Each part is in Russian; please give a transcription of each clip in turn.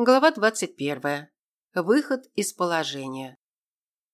Глава 21. Выход из положения.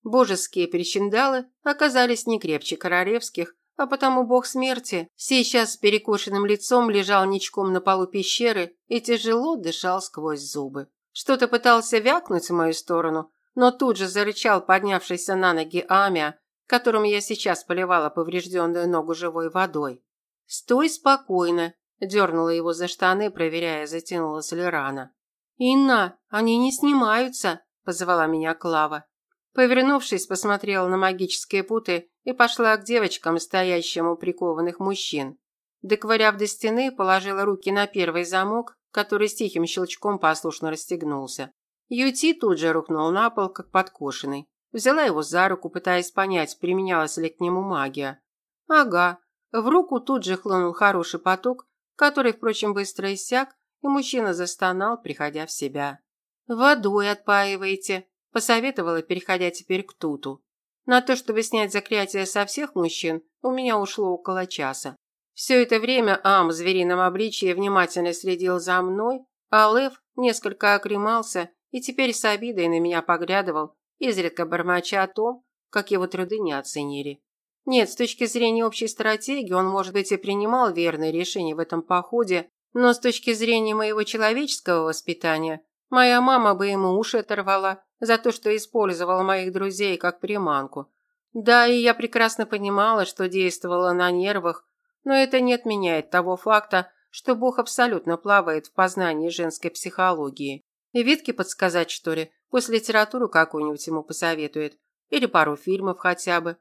Божеские причиндалы оказались не крепче королевских, а потому бог смерти сейчас с перекошенным лицом лежал ничком на полу пещеры и тяжело дышал сквозь зубы. Что-то пытался вякнуть в мою сторону, но тут же зарычал поднявшийся на ноги Амия, которым я сейчас поливала поврежденную ногу живой водой. «Стой спокойно», – дернула его за штаны, проверяя, затянулась ли рана. «Инна, они не снимаются», – позвала меня Клава. Повернувшись, посмотрела на магические путы и пошла к девочкам, стоящим у прикованных мужчин. Доковыряв до стены, положила руки на первый замок, который с тихим щелчком послушно расстегнулся. Юти тут же рухнул на пол, как подкошенный. Взяла его за руку, пытаясь понять, применялась ли к нему магия. Ага, в руку тут же хлынул хороший поток, который, впрочем, быстро иссяк, и мужчина застонал, приходя в себя. «Водой отпаивайте», – посоветовала, переходя теперь к Туту. На то, чтобы снять заклятие со всех мужчин, у меня ушло около часа. Все это время Ам в зверином обличье внимательно следил за мной, а Лев несколько окремался и теперь с обидой на меня поглядывал, изредка бормоча о том, как его труды не оценили. Нет, с точки зрения общей стратегии он, может быть, и принимал верные решения в этом походе, но с точки зрения моего человеческого воспитания, моя мама бы ему уши оторвала за то, что использовала моих друзей как приманку. Да, и я прекрасно понимала, что действовала на нервах, но это не отменяет того факта, что Бог абсолютно плавает в познании женской психологии. И Витке подсказать, что ли, пусть литературу какую-нибудь ему посоветует, или пару фильмов хотя бы.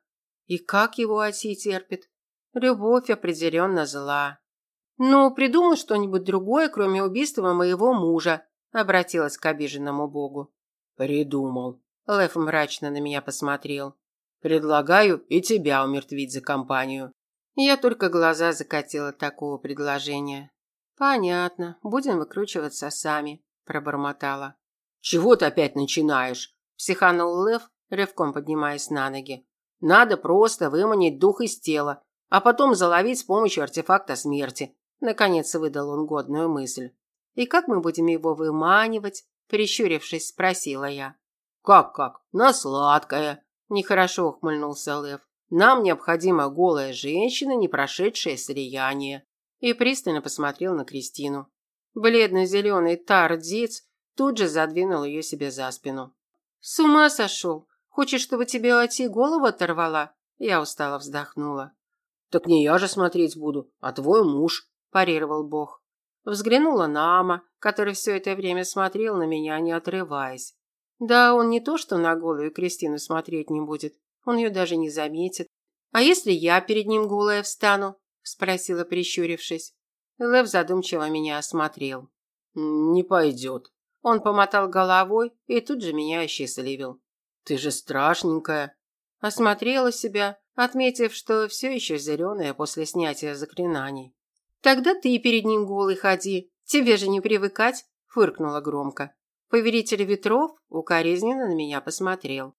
И как его Оси терпит? Любовь определенно зла. «Ну, придумал что-нибудь другое, кроме убийства моего мужа», обратилась к обиженному богу. «Придумал». Лев мрачно на меня посмотрел. «Предлагаю и тебя умертвить за компанию». Я только глаза закатила такого предложения. «Понятно, будем выкручиваться сами», – пробормотала. «Чего ты опять начинаешь?» – психанул Лев, рывком поднимаясь на ноги. «Надо просто выманить дух из тела, а потом заловить с помощью артефакта смерти. Наконец выдал он годную мысль. «И как мы будем его выманивать?» Прищурившись, спросила я. «Как-как? На сладкое!» Нехорошо ухмыльнулся Лев. «Нам необходима голая женщина, не прошедшая слияние». И пристально посмотрел на Кристину. Бледно-зеленый тардиц тут же задвинул ее себе за спину. «С ума сошел! Хочешь, чтобы тебе Ати голову оторвала?» Я устало вздохнула. «Так не я же смотреть буду, а твой муж», парировал Бог. Взглянула на Ама, который все это время смотрел на меня, не отрываясь. Да, он не то, что на голую Кристину смотреть не будет, он ее даже не заметит. А если я перед ним голая встану? спросила, прищурившись. Лев задумчиво меня осмотрел. Не пойдет. Он помотал головой и тут же меня осчастливил. Ты же страшненькая. Осмотрела себя, отметив, что все еще зеленая после снятия заклинаний. Тогда ты перед ним голый ходи. Тебе же не привыкать, фыркнула громко. Повелитель ветров укоризненно на меня посмотрел.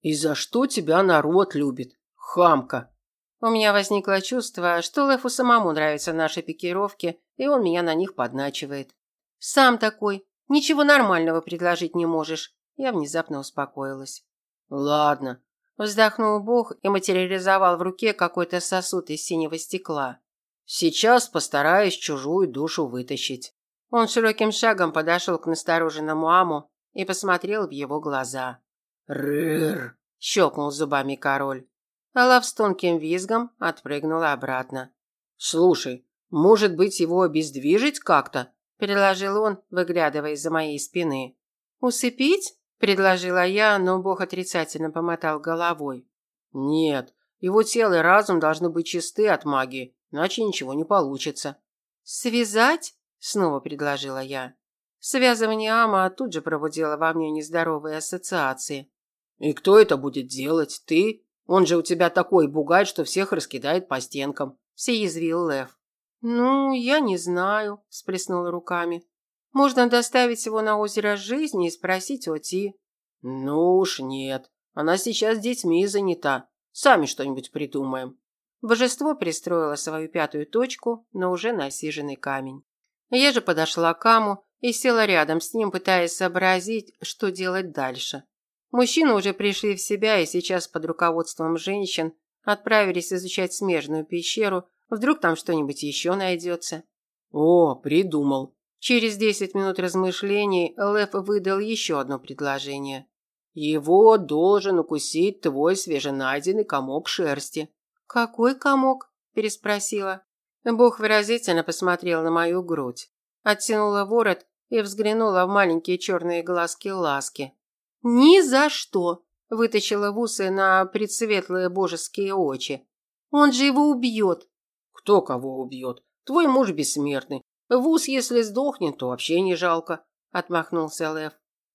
И за что тебя народ любит, хамка? У меня возникло чувство, что Лефу самому нравятся наши пикировки, и он меня на них подначивает. Сам такой, ничего нормального предложить не можешь. Я внезапно успокоилась. Ладно, вздохнул Бог и материализовал в руке какой-то сосуд из синего стекла. Сейчас постараюсь чужую душу вытащить. Он широким шагом подошел к настороженному Аму и посмотрел в его глаза. «Рыр!» – щелкнул зубами король. Алав с тонким визгом отпрыгнула обратно. «Слушай, может быть, его обездвижить как-то?» – предложил он, выглядывая из-за моей спины. «Усыпить?» – предложила я, но бог отрицательно помотал головой. «Нет, его тело и разум должны быть чисты от магии иначе ничего не получится. Связать? снова предложила я. Связывание Ама тут же пробудило во мне нездоровые ассоциации. И кто это будет делать? Ты? Он же у тебя такой бугай, что всех раскидает по стенкам, съязвил Лев. Ну, я не знаю, сплеснула руками. Можно доставить его на озеро жизни и спросить о Ти. Ну уж нет. Она сейчас детьми занята. Сами что-нибудь придумаем. Божество пристроило свою пятую точку, но уже на осиженный камень. Я же подошла к Аму и села рядом с ним, пытаясь сообразить, что делать дальше. Мужчины уже пришли в себя и сейчас под руководством женщин отправились изучать смежную пещеру, вдруг там что-нибудь еще найдется. О, придумал. Через десять минут размышлений Лев выдал еще одно предложение. Его должен укусить твой свеженайденный комок шерсти. Какой комок? переспросила. Бог выразительно посмотрел на мою грудь, оттянула ворот и взглянула в маленькие черные глазки ласки. Ни за что, вытащила в усы на предсветлые божеские очи. Он же его убьет. Кто кого убьет? Твой муж бессмертный. В ус, если сдохнет, то вообще не жалко, отмахнулся Лев.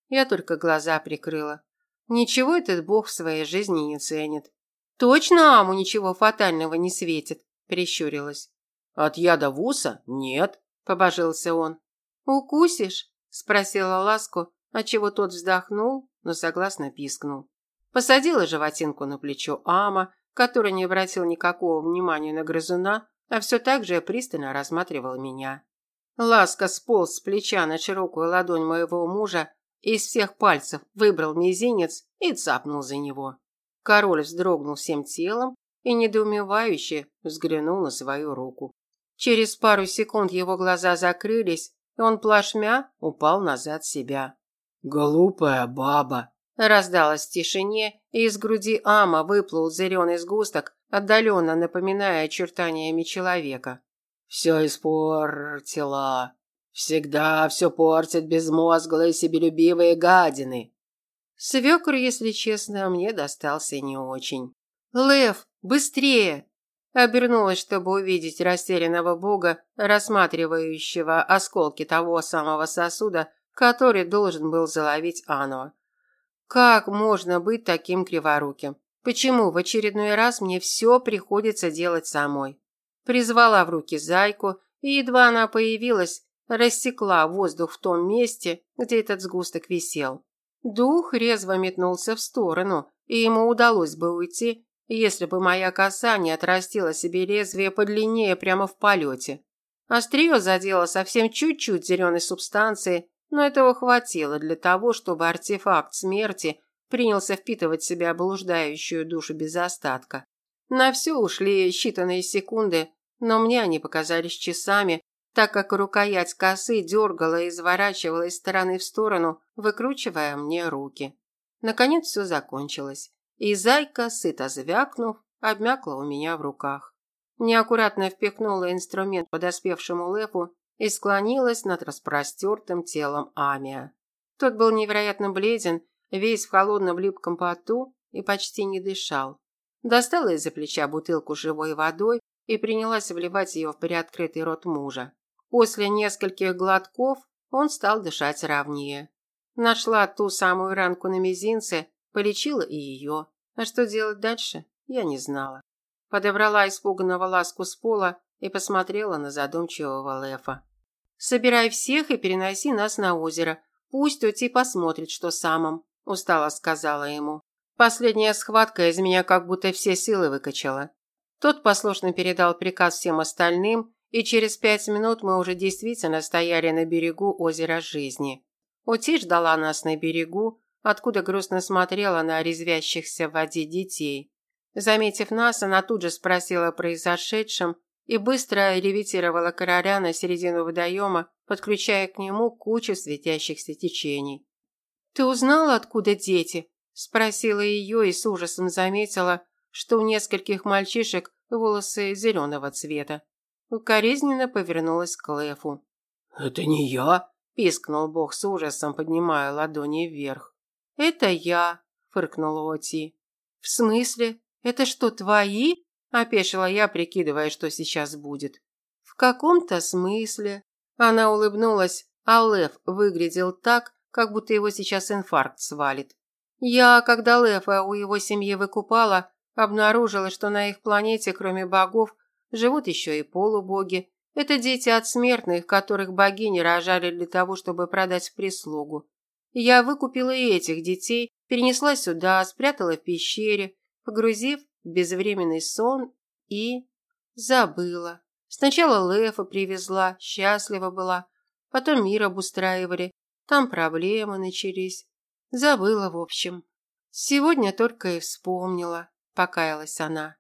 Я только глаза прикрыла. Ничего этот бог в своей жизни не ценит. Точно Аму ничего фатального не светит, прищурилась. От яда в уса? Нет, побожился он. Укусишь? спросила Ласку, отчего тот вздохнул, но согласно пискнул. Посадила животинку на плечо Ама, который не обратил никакого внимания на грызуна, а все так же пристально рассматривал меня. Ласка сполз с плеча на широкую ладонь моего мужа из всех пальцев выбрал мизинец и цапнул за него. Король вздрогнул всем телом и недоумевающе взглянул на свою руку. Через пару секунд его глаза закрылись, и он плашмя упал назад себя. «Глупая баба!» Раздалось в тишине, и из груди Ама выплыл зеленый сгусток, отдаленно напоминая очертаниями человека. «Все испортила!» Всегда все портят безмозглые себелюбивые гадины. Свекр, если честно, мне достался не очень. Лев, быстрее! Обернулась, чтобы увидеть растерянного бога, рассматривающего осколки того самого сосуда, который должен был заловить Анну. Как можно быть таким криворуким? Почему в очередной раз мне все приходится делать самой? Призвала в руки зайку, и едва она появилась, рассекла воздух в том месте, где этот сгусток висел. Дух резво метнулся в сторону, и ему удалось бы уйти, если бы моя коса не отрастила себе лезвие подлиннее прямо в полете. Острие задело совсем чуть-чуть зеленой субстанции, но этого хватило для того, чтобы артефакт смерти принялся впитывать в себя блуждающую душу без остатка. На все ушли считанные секунды, но мне они показались часами, так как рукоять косы дергала и изворачивала из стороны в сторону, выкручивая мне руки. Наконец все закончилось, и зайка, сыто звякнув, обмякла у меня в руках. Неаккуратно впихнула инструмент подоспевшему Лепу и склонилась над распростертым телом Амия. Тот был невероятно бледен, весь в холодном липком поту и почти не дышал. Достала из-за плеча бутылку живой водой и принялась вливать ее в приоткрытый рот мужа. После нескольких глотков он стал дышать ровнее. Нашла ту самую ранку на мизинце, полечила и ее. А что делать дальше, я не знала. Подобрала испуганного ласку с пола и посмотрела на задумчивого Лефа. «Собирай всех и переноси нас на озеро. Пусть Оти посмотрит, что самым», – устало сказала ему. Последняя схватка из меня как будто все силы выкачала. Тот послушно передал приказ всем остальным, и через пять минут мы уже действительно стояли на берегу озера Жизни. Ути ждала нас на берегу, откуда грустно смотрела на резвящихся в воде детей. Заметив нас, она тут же спросила о произошедшем и быстро ревитировала короля на середину водоема, подключая к нему кучу светящихся течений. «Ты узнала, откуда дети?» – спросила ее и с ужасом заметила, что у нескольких мальчишек волосы зеленого цвета. Укоризненно повернулась к Лефу. «Это не я!» – пискнул бог с ужасом, поднимая ладони вверх. «Это я!» – фыркнула Оти. «В смысле? Это что, твои?» – опешила я, прикидывая, что сейчас будет. «В каком-то смысле». Она улыбнулась, а Лев выглядел так, как будто его сейчас инфаркт свалит. Я, когда Лефа у его семьи выкупала, обнаружила, что на их планете, кроме богов, Живут еще и полубоги. Это дети от смертных, которых богини рожали для того, чтобы продать в прислугу. Я выкупила и этих детей, перенесла сюда, спрятала в пещере, погрузив в безвременный сон и... забыла. Сначала Лефа привезла, счастлива была, Потом мир обустраивали. Там проблемы начались. Забыла, в общем. Сегодня только и вспомнила, покаялась она.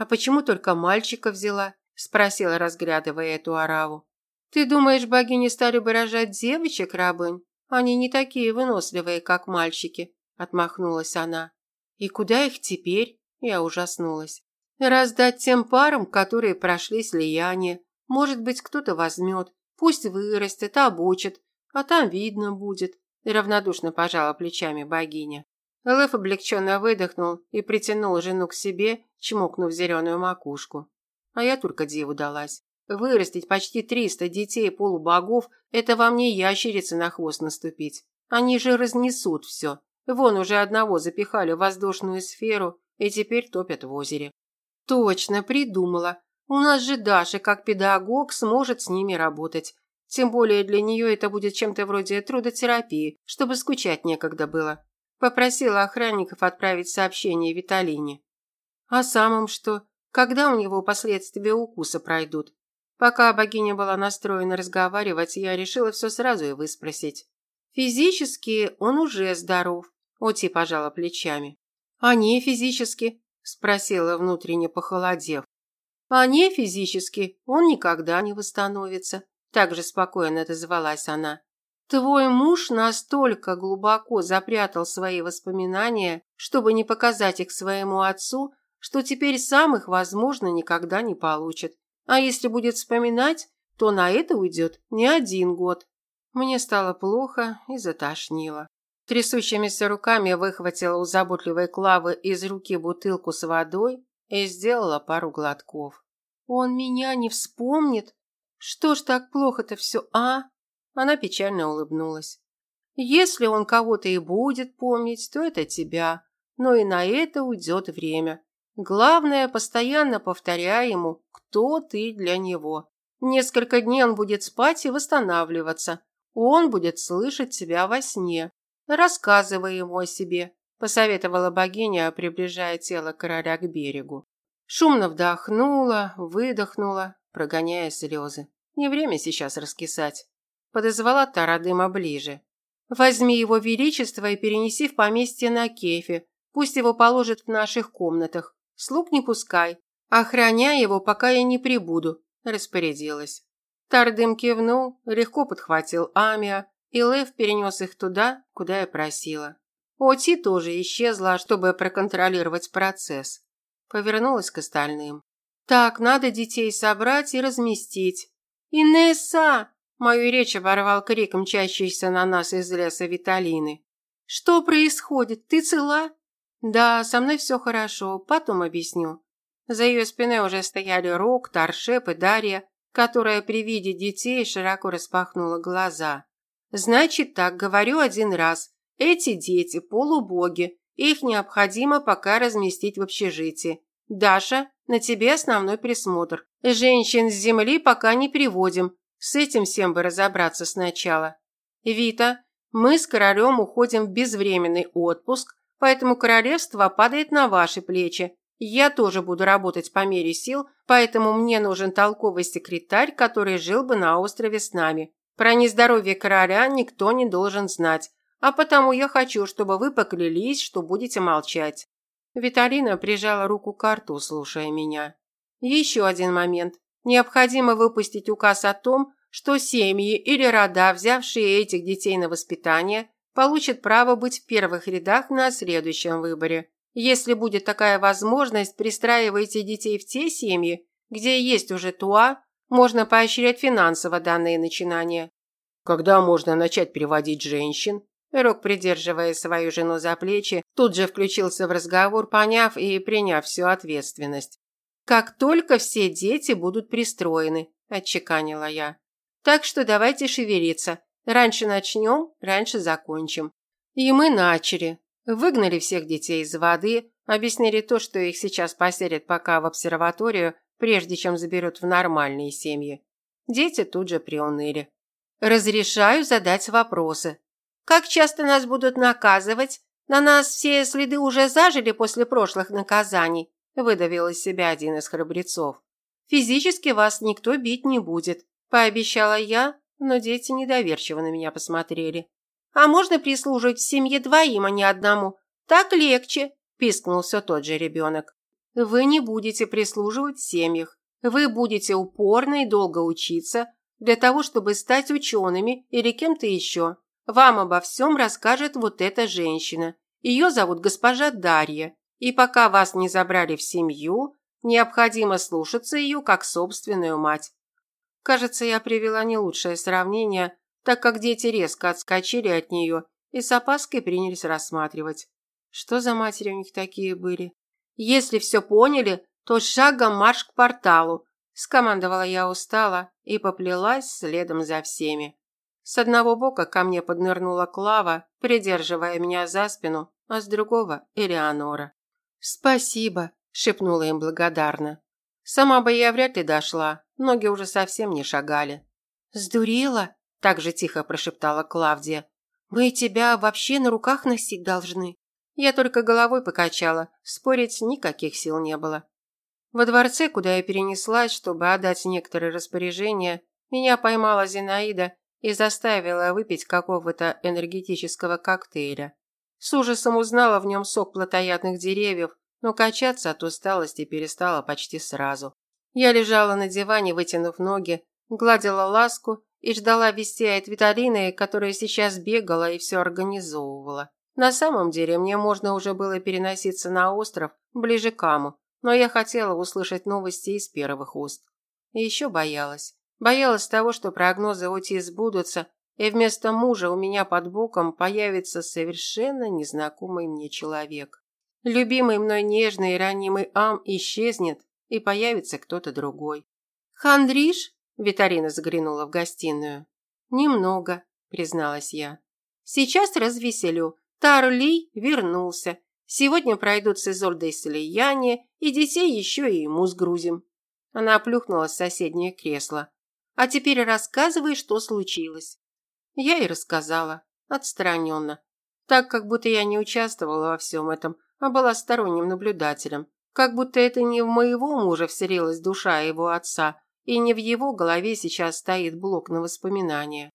А почему только мальчика взяла? Спросила, разглядывая эту ораву. Ты думаешь, богини стали бы рожать девочек, рабынь? Они не такие выносливые, как мальчики, отмахнулась она. И куда их теперь? Я ужаснулась. Раздать тем парам, которые прошли слияние. Может быть, кто-то возьмет. Пусть вырастет, обучит. А там видно будет. Равнодушно пожала плечами богиня. Лев облегченно выдохнул и притянул жену к себе, чмокнув зеленую макушку. А я только диву далась. Вырастить почти триста детей полубогов – это вам не ящерицы на хвост наступить. Они же разнесут все. Вон уже одного запихали в воздушную сферу и теперь топят в озере. Точно, придумала. У нас же Даша, как педагог, сможет с ними работать. Тем более для нее это будет чем-то вроде трудотерапии, чтобы скучать некогда было. Попросила охранников отправить сообщение Виталине. А самым что? Когда у него последствия укуса пройдут? Пока богиня была настроена разговаривать, я решила все сразу и выспросить. Физически он уже здоров. Оти пожала плечами. А не физически? Спросила внутренне похолодев. А не физически он никогда не восстановится. Так же спокойно отозвалась она. Твой муж настолько глубоко запрятал свои воспоминания, чтобы не показать их своему отцу, что теперь сам их, возможно, никогда не получит. А если будет вспоминать, то на это уйдет не один год. Мне стало плохо и затошнило. Трясущимися руками выхватила у заботливой Клавы из руки бутылку с водой и сделала пару глотков. «Он меня не вспомнит? Что ж так плохо-то все, а?» Она печально улыбнулась. «Если он кого-то и будет помнить, то это тебя. Но и на это уйдет время. Главное, постоянно повторяй ему, кто ты для него. Несколько дней он будет спать и восстанавливаться. Он будет слышать тебя во сне. Рассказывай ему о себе, посоветовала богиня, приближая тело короля к берегу. Шумно вдохнула, выдохнула, прогоняя слезы. Не время сейчас раскисать. Подозвала Тарадыма ближе. Возьми его величество и перенеси в поместье на Кефе. Пусть его положат в наших комнатах. Слуг не пускай. Охраняй его, пока я не прибуду, распорядилась. Тардым кивнул, легко подхватил Амия, и Лев перенес их туда, куда я просила. Оти тоже исчезла, чтобы проконтролировать процесс. Повернулась к остальным. «Так, надо детей собрать и разместить». «Инесса!» Мою речь оборвал крик, мчащийся на нас из леса Виталины. «Что происходит? Ты цела?» «Да, со мной все хорошо, потом объясню». За ее спиной уже стояли Рок, Таршеп и Дарья, которая при виде детей широко распахнула глаза. Значит так, говорю один раз. Эти дети полубоги. Их необходимо пока разместить в общежитии. Даша, на тебе основной присмотр. Женщин с земли пока не приводим. С этим всем бы разобраться сначала. Вита, мы с королем уходим в безвременный отпуск, поэтому королевство падает на ваши плечи. Я тоже буду работать по мере сил, поэтому мне нужен толковый секретарь, который жил бы на острове с нами. Про нездоровье короля никто не должен знать, а потому я хочу, чтобы вы поклялись, что будете молчать». Виталина прижала руку к рту, слушая меня. «Еще один момент. Необходимо выпустить указ о том, что семьи или рода, взявшие этих детей на воспитание, получат право быть в первых рядах на следующем выборе. Если будет такая возможность, пристраивайте детей в те семьи, где есть уже туа, можно поощрять финансово данные начинания. Когда можно начать переводить женщин? Рок, придерживая свою жену за плечи, тут же включился в разговор, поняв и приняв всю ответственность. «Как только все дети будут пристроены», – отчеканила я. «Так что давайте шевелиться. Раньше начнем, раньше закончим». И мы начали. Выгнали всех детей из воды, объяснили то, что их сейчас поселят пока в обсерваторию, прежде чем заберут в нормальные семьи. Дети тут же приуныли. Разрешаю задать вопросы. Как часто нас будут наказывать? На нас все следы уже зажили после прошлых наказаний, выдавил из себя один из храбрецов. Физически вас никто бить не будет, пообещала я, но дети недоверчиво на меня посмотрели. «А можно прислуживать в семье двоим, а не одному? Так легче», – пискнул все тот же ребенок. «Вы не будете прислуживать в семьях. Вы будете упорно и долго учиться для того, чтобы стать учеными или кем-то еще. Вам обо всем расскажет вот эта женщина. Ее зовут госпожа Дарья. И пока вас не забрали в семью, необходимо слушаться ее как собственную мать. Кажется, я привела не лучшее сравнение, так как дети резко отскочили от нее и с опаской принялись рассматривать. Что за матери у них такие были? Если все поняли, то шагом марш к порталу, скомандовала я устало и поплелась следом за всеми. С одного бока ко мне поднырнула Клава, придерживая меня за спину, а с другого – Элеонора. «Спасибо», – шепнула им благодарно. Сама бы я вряд ли дошла, ноги уже совсем не шагали. «Сдурела?» – так же тихо прошептала Клавдия. «Мы тебя вообще на руках носить должны». Я только головой покачала, спорить никаких сил не было. Во дворце, куда я перенеслась, чтобы отдать некоторые распоряжения, меня поймала Зинаида и заставила выпить какого-то энергетического коктейля. С ужасом узнала в нем сок плотоядных деревьев, но качаться от усталости перестала почти сразу. Я лежала на диване, вытянув ноги, гладила ласку и ждала вести от Виталины, которая сейчас бегала и все организовывала. На самом деле мне можно уже было переноситься на остров, ближе к Аму, но я хотела услышать новости из первых уст. И еще боялась. Боялась того, что прогнозы Оти сбудутся, и вместо мужа у меня под боком появится совершенно незнакомый мне человек. Любимый мной нежный и ранимый Ам исчезнет, и появится кто-то другой. «Хандриш?» – Виталина заглянула в гостиную. «Немного», – призналась я. «Сейчас развеселю. Тарли вернулся. Сегодня пройдут с Изольдой слияние, и детей еще и ему сгрузим». Она оплюхнулась в соседнее кресло. «А теперь рассказывай, что случилось». Я и рассказала, отстраненно, так как будто я не участвовала во всем этом, а была сторонним наблюдателем. Как будто это не в моего мужа вселилась душа его отца, и не в его голове сейчас стоит блок на воспоминания.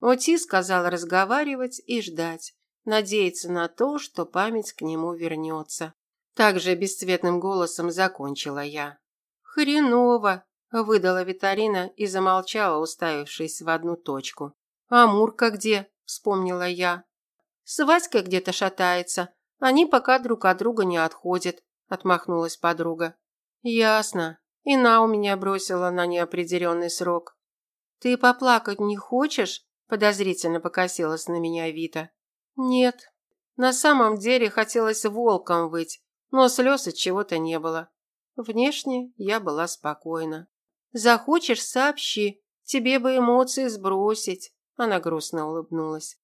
Оти сказал разговаривать и ждать, надеяться на то, что память к нему вернется. Также бесцветным голосом закончила я. «Хреново!» – выдала Витарина и замолчала, уставившись в одну точку. «А Мурка где?» – вспомнила я. «С Васькой где-то шатается, они пока друг от друга не отходят, отмахнулась подруга. Ясно. И на у меня бросила на неопределенный срок. Ты поплакать не хочешь? подозрительно покосилась на меня Вита. Нет. На самом деле хотелось волком выть, но слез от чего-то не было. Внешне я была спокойна. Захочешь сообщи, тебе бы эмоции сбросить. Она грустно улыбнулась.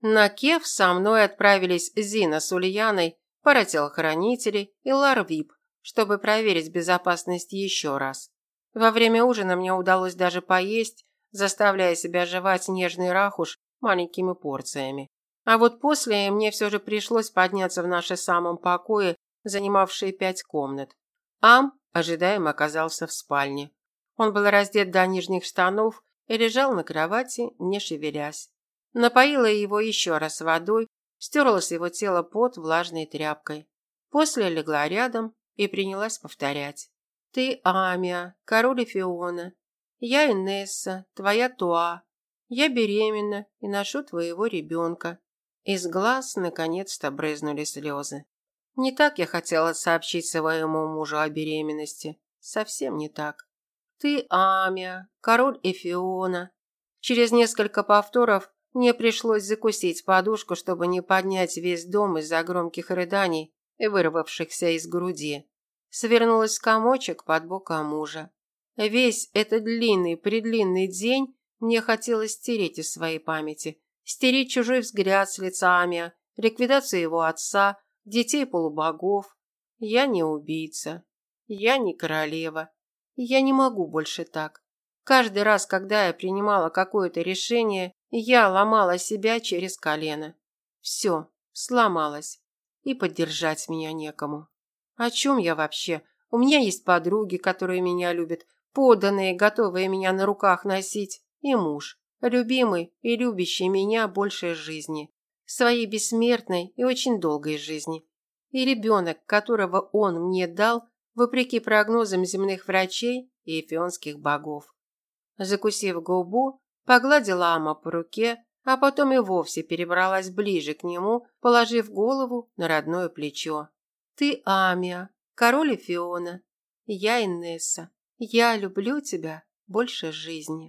На Кев со мной отправились Зина с Ульяной, пара телохранителей и Ларвип, чтобы проверить безопасность еще раз. Во время ужина мне удалось даже поесть, заставляя себя жевать нежный рахуш маленькими порциями. А вот после мне все же пришлось подняться в наши самом покое, занимавшие пять комнат. Ам ожидаемо оказался в спальне. Он был раздет до нижних штанов и лежал на кровати, не шевелясь. Напоила его еще раз водой, стерла с его тела пот влажной тряпкой. После легла рядом и принялась повторять. «Ты Амия, король Фиона. Я Инесса, твоя Туа. Я беременна и ношу твоего ребенка». Из глаз наконец-то брызнули слезы. Не так я хотела сообщить своему мужу о беременности. Совсем не так. Ты Амия, король Эфиона. Через несколько повторов мне пришлось закусить подушку, чтобы не поднять весь дом из-за громких рыданий, вырвавшихся из груди. Свернулась комочек под боком мужа. Весь этот длинный-предлинный день мне хотелось стереть из своей памяти. Стереть чужой взгляд с лица Амия, ликвидацию его отца, детей полубогов. Я не убийца. Я не королева. Я не могу больше так. Каждый раз, когда я принимала какое-то решение, я ломала себя через колено. Все, сломалась. И поддержать меня некому. О чем я вообще? У меня есть подруги, которые меня любят, поданные, готовые меня на руках носить, и муж. любимый и любящий меня больше жизни, своей бессмертной и очень долгой жизни. И ребенок, которого он мне дал, вопреки прогнозам земных врачей и эфионских богов. Закусив губу, погладила Ама по руке, а потом и вовсе перебралась ближе к нему, положив голову на родное плечо. «Ты Амия, король Эфиона, я Инесса. Я люблю тебя больше жизни».